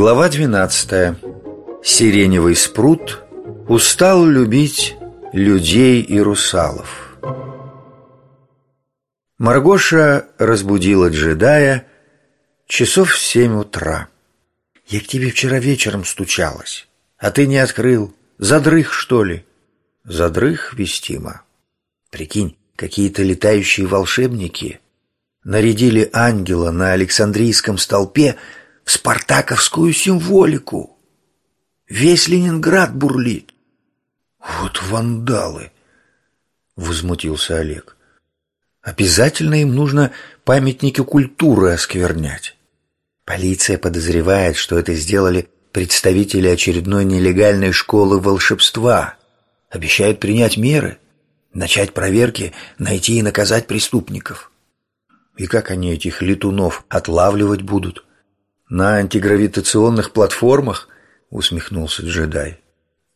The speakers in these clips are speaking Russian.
Глава 12. Сиреневый спрут устал любить людей и русалов. Маргоша разбудила джедая часов в семь утра. «Я к тебе вчера вечером стучалась, а ты не открыл. Задрых, что ли?» «Задрых, вестимо. Прикинь, какие-то летающие волшебники нарядили ангела на Александрийском столпе спартаковскую символику. Весь Ленинград бурлит. Вот вандалы, возмутился Олег. Обязательно им нужно памятники культуры осквернять. Полиция подозревает, что это сделали представители очередной нелегальной школы волшебства. Обещают принять меры, начать проверки, найти и наказать преступников. И как они этих летунов отлавливать будут? «На антигравитационных платформах?» — усмехнулся джедай.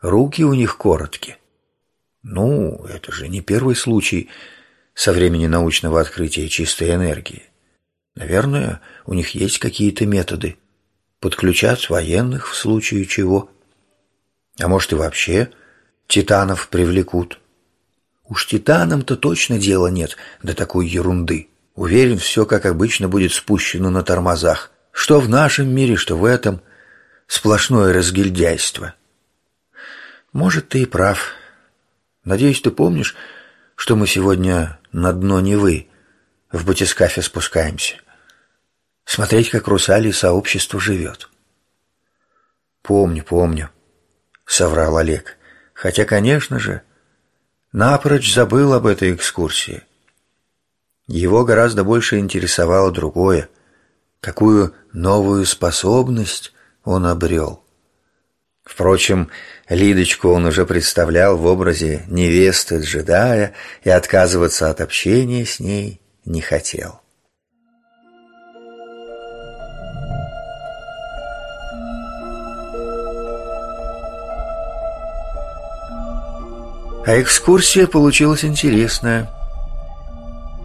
«Руки у них короткие». «Ну, это же не первый случай со времени научного открытия чистой энергии. Наверное, у них есть какие-то методы. Подключать военных в случае чего. А может и вообще титанов привлекут. Уж титанам-то точно дела нет до такой ерунды. Уверен, все, как обычно, будет спущено на тормозах. Что в нашем мире, что в этом сплошное разгильдяйство. Может, ты и прав. Надеюсь, ты помнишь, что мы сегодня на дно Невы в батискафе спускаемся. Смотреть, как русали сообщество живет. Помню, помню, соврал Олег. Хотя, конечно же, напрочь забыл об этой экскурсии. Его гораздо больше интересовало другое — какую новую способность он обрел. Впрочем, Лидочку он уже представлял в образе невесты джедая и отказываться от общения с ней не хотел. А экскурсия получилась интересная.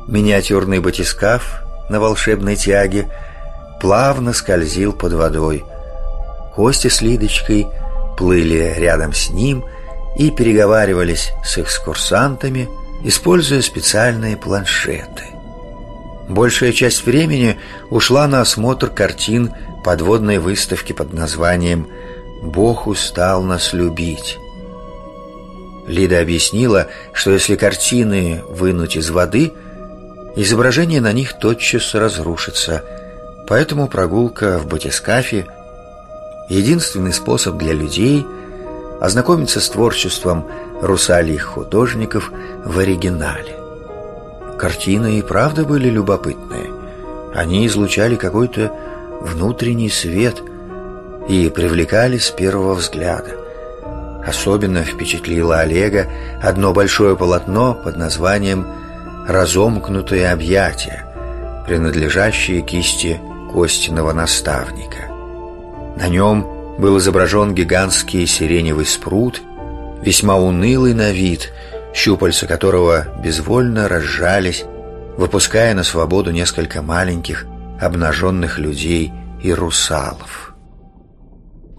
Миниатюрный батискаф на волшебной тяге – плавно скользил под водой. Костя с Лидочкой плыли рядом с ним и переговаривались с экскурсантами, используя специальные планшеты. Большая часть времени ушла на осмотр картин подводной выставки под названием «Бог устал нас любить». Лида объяснила, что если картины вынуть из воды, изображение на них тотчас разрушится – Поэтому прогулка в батискафе – единственный способ для людей ознакомиться с творчеством русалих художников в оригинале. Картины и правда были любопытные. Они излучали какой-то внутренний свет и привлекали с первого взгляда. Особенно впечатлило Олега одно большое полотно под названием «Разомкнутые объятия», принадлежащее кисти Костиного наставника. На нем был изображен гигантский сиреневый спрут, весьма унылый на вид, щупальца которого безвольно разжались, выпуская на свободу несколько маленьких обнаженных людей и русалов.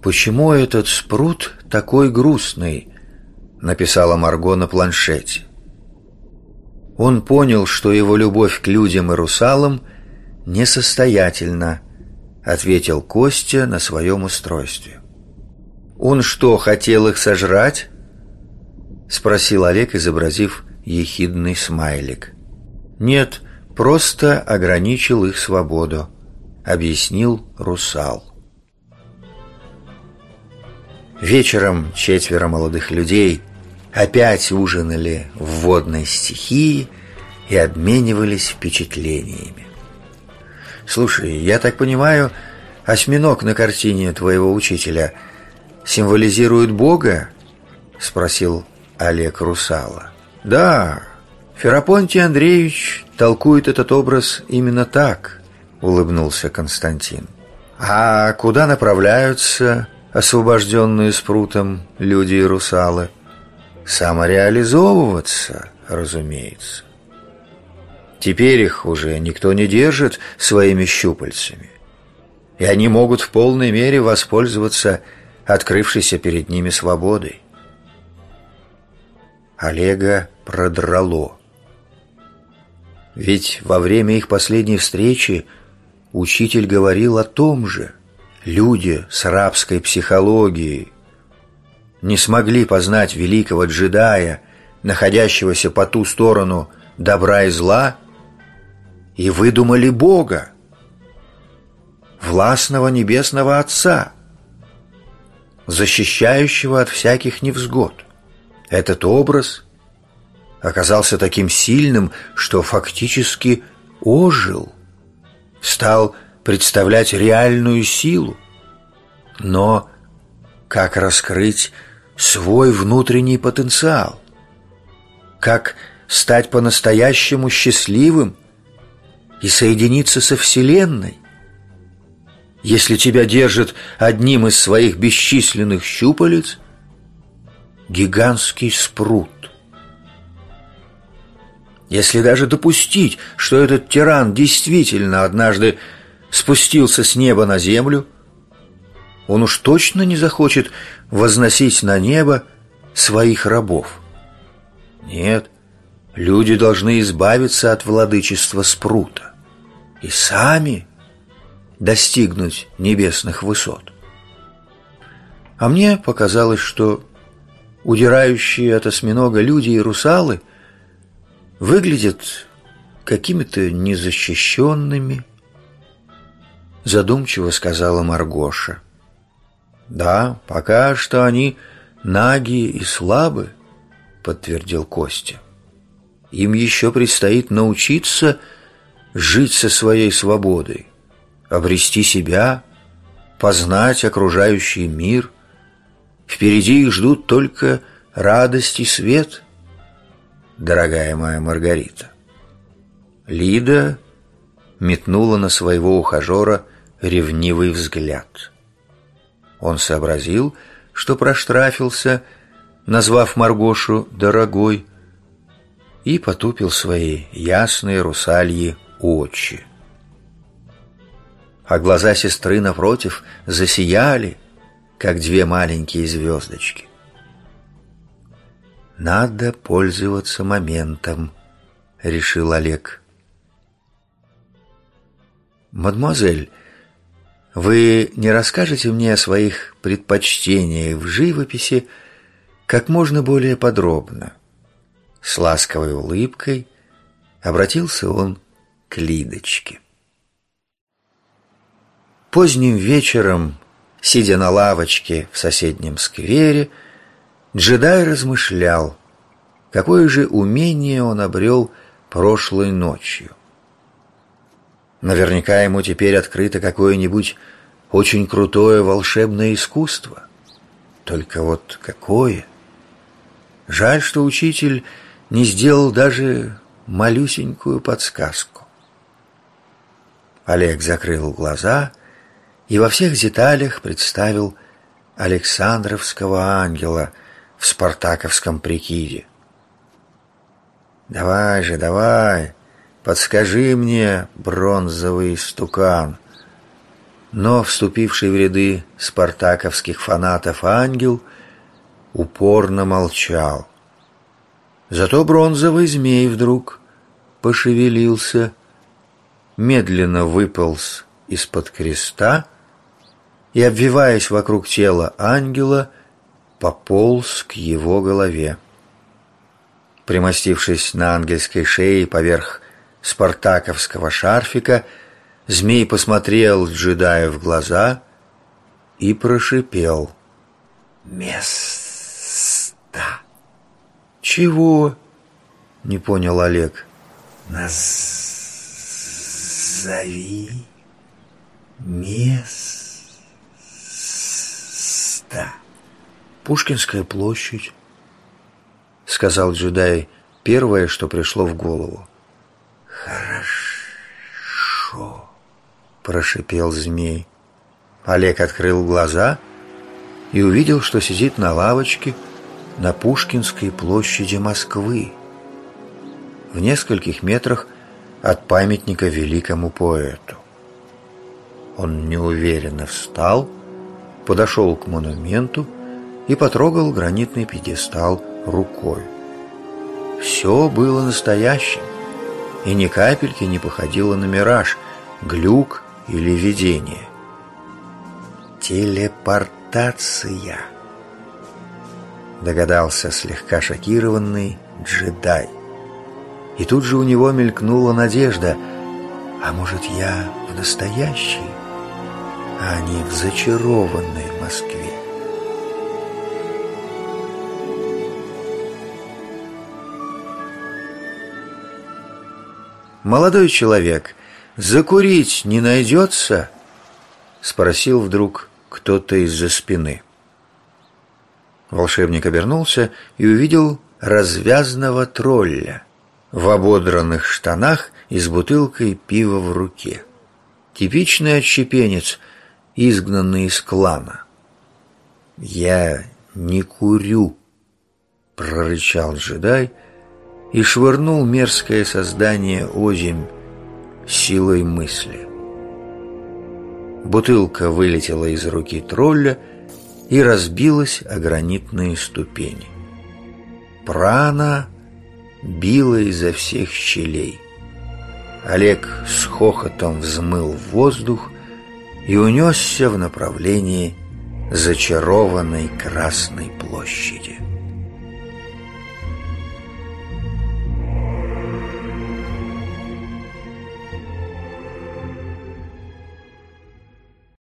«Почему этот спрут такой грустный?» — написала Марго на планшете. Он понял, что его любовь к людям и русалам — «Несостоятельно», — ответил Костя на своем устройстве. «Он что, хотел их сожрать?» — спросил Олег, изобразив ехидный смайлик. «Нет, просто ограничил их свободу», — объяснил русал. Вечером четверо молодых людей опять ужинали в водной стихии и обменивались впечатлениями. Слушай, я так понимаю, осьминог на картине твоего учителя символизирует Бога? Спросил Олег Русала. Да, Ферапонтий Андреевич толкует этот образ именно так, улыбнулся Константин. А куда направляются освобожденные спрутом люди и русалы? Самореализовываться, разумеется. Теперь их уже никто не держит своими щупальцами. и они могут в полной мере воспользоваться открывшейся перед ними свободой. Олега продрало. Ведь во время их последней встречи учитель говорил о том же. Люди с рабской психологией не смогли познать великого джедая, находящегося по ту сторону добра и зла, и выдумали Бога, властного небесного Отца, защищающего от всяких невзгод. Этот образ оказался таким сильным, что фактически ожил, стал представлять реальную силу. Но как раскрыть свой внутренний потенциал? Как стать по-настоящему счастливым и соединиться со Вселенной? Если тебя держит одним из своих бесчисленных щупалец гигантский спрут. Если даже допустить, что этот тиран действительно однажды спустился с неба на землю, он уж точно не захочет возносить на небо своих рабов. Нет, люди должны избавиться от владычества спрута и сами достигнуть небесных высот. А мне показалось, что удирающие от осьминога люди и русалы выглядят какими-то незащищенными, задумчиво сказала Маргоша. Да, пока что они наги и слабы, подтвердил Костя. Им еще предстоит научиться жить со своей свободой, обрести себя, познать окружающий мир. Впереди их ждут только радость и свет, дорогая моя Маргарита. Лида метнула на своего ухажера ревнивый взгляд. Он сообразил, что проштрафился, назвав Маргошу «дорогой», и потупил свои ясные русальи очи. А глаза сестры напротив засияли, как две маленькие звездочки. «Надо пользоваться моментом», — решил Олег. «Мадемуазель, вы не расскажете мне о своих предпочтениях в живописи как можно более подробно?» С ласковой улыбкой обратился он к Лидочке. Поздним вечером, сидя на лавочке в соседнем сквере, джедай размышлял, какое же умение он обрел прошлой ночью. Наверняка ему теперь открыто какое-нибудь очень крутое волшебное искусство. Только вот какое? Жаль, что учитель не сделал даже малюсенькую подсказку. Олег закрыл глаза и во всех деталях представил Александровского ангела в спартаковском прикиде. «Давай же, давай!» Подскажи мне, бронзовый стукан. Но вступивший в ряды спартаковских фанатов ангел упорно молчал. Зато бронзовый змей вдруг пошевелился, медленно выполз из-под креста и, обвиваясь вокруг тела ангела, пополз к его голове. Примостившись на ангельской шее поверх спартаковского шарфика, змей посмотрел джедаю в глаза и прошипел. «Место!» «Чего?» — не понял Олег. «Назови место!» «Пушкинская площадь», — сказал джедай первое, что пришло в голову. «Хорошо», — прошипел змей. Олег открыл глаза и увидел, что сидит на лавочке на Пушкинской площади Москвы, в нескольких метрах от памятника великому поэту. Он неуверенно встал, подошел к монументу и потрогал гранитный пьедестал рукой. Все было настоящим, и ни капельки не походило на мираж, глюк или видение. Телепортация. Догадался слегка шокированный джедай. И тут же у него мелькнула надежда. А может, я в настоящей, а не в зачарованной Москве? «Молодой человек, закурить не найдется?» Спросил вдруг кто-то из-за спины. Волшебник обернулся и увидел развязного тролля в ободранных штанах и с бутылкой пива в руке. Типичный отщепенец, изгнанный из клана. «Я не курю», — прорычал джедай, — и швырнул мерзкое создание озимь силой мысли. Бутылка вылетела из руки тролля и разбилась о гранитные ступени. Прана била изо всех щелей. Олег с хохотом взмыл в воздух и унесся в направлении зачарованной Красной площади.